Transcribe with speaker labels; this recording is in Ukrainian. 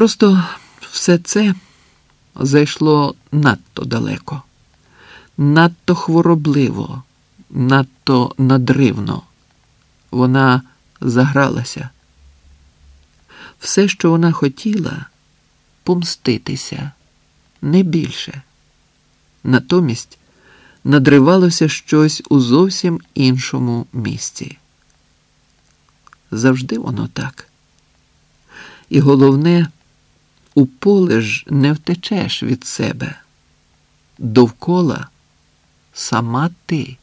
Speaker 1: Просто все це зайшло надто далеко, надто хворобливо, надто надривно. Вона загралася. Все, що вона хотіла, помститися, не більше. Натомість надривалося щось у зовсім іншому місці. Завжди воно так. І головне, у поле ж не втечеш від себе. Довкола сама ти.